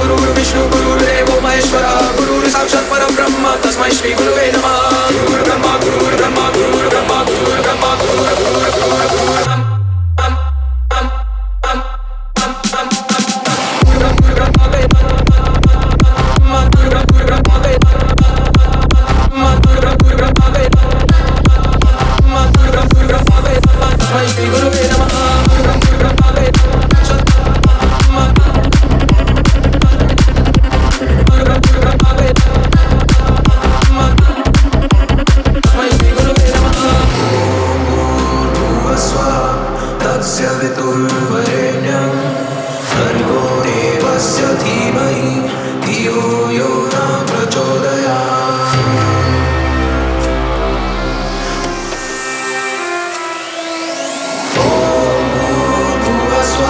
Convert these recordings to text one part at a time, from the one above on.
Shukuru, Shukuru. स्य धीमहि धियो यो न प्रचोदयात्। ॐ भूर्भुवस्व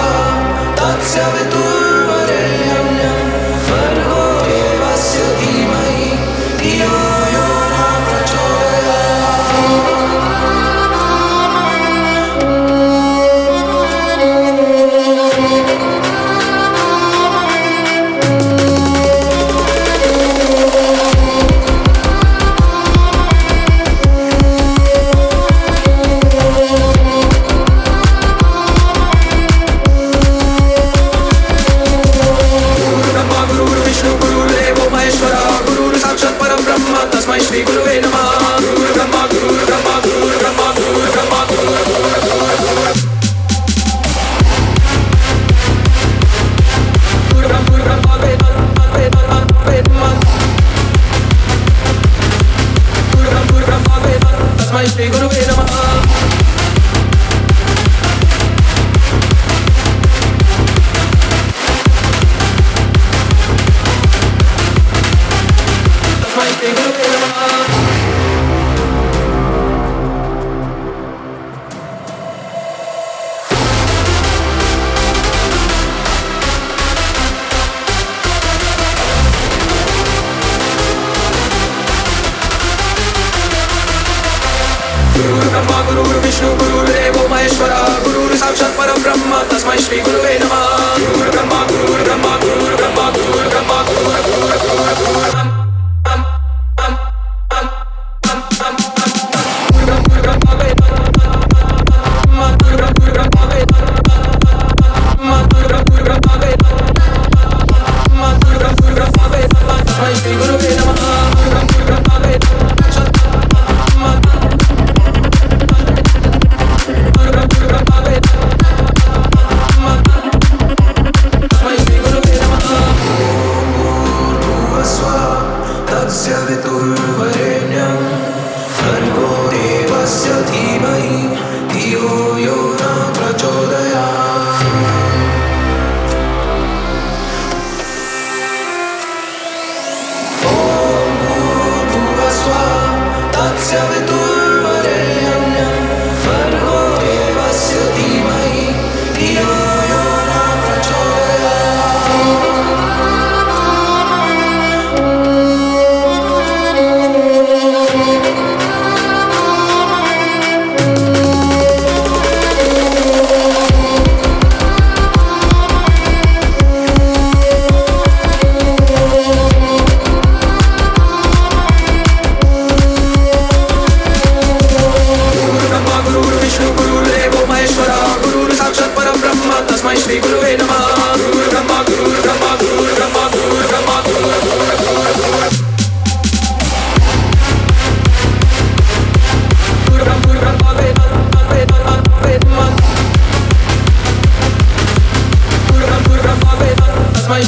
तत्सवितुर् Brahma Veda Tasmai Shri Gurave బ్రహ్మ గురువు విష్ణు గురువు దేవో మహేశ్వర గురువు సాక్షాత్ పరబ్రహ్మ తస్మై శ్రీ గురువే నమా.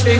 Big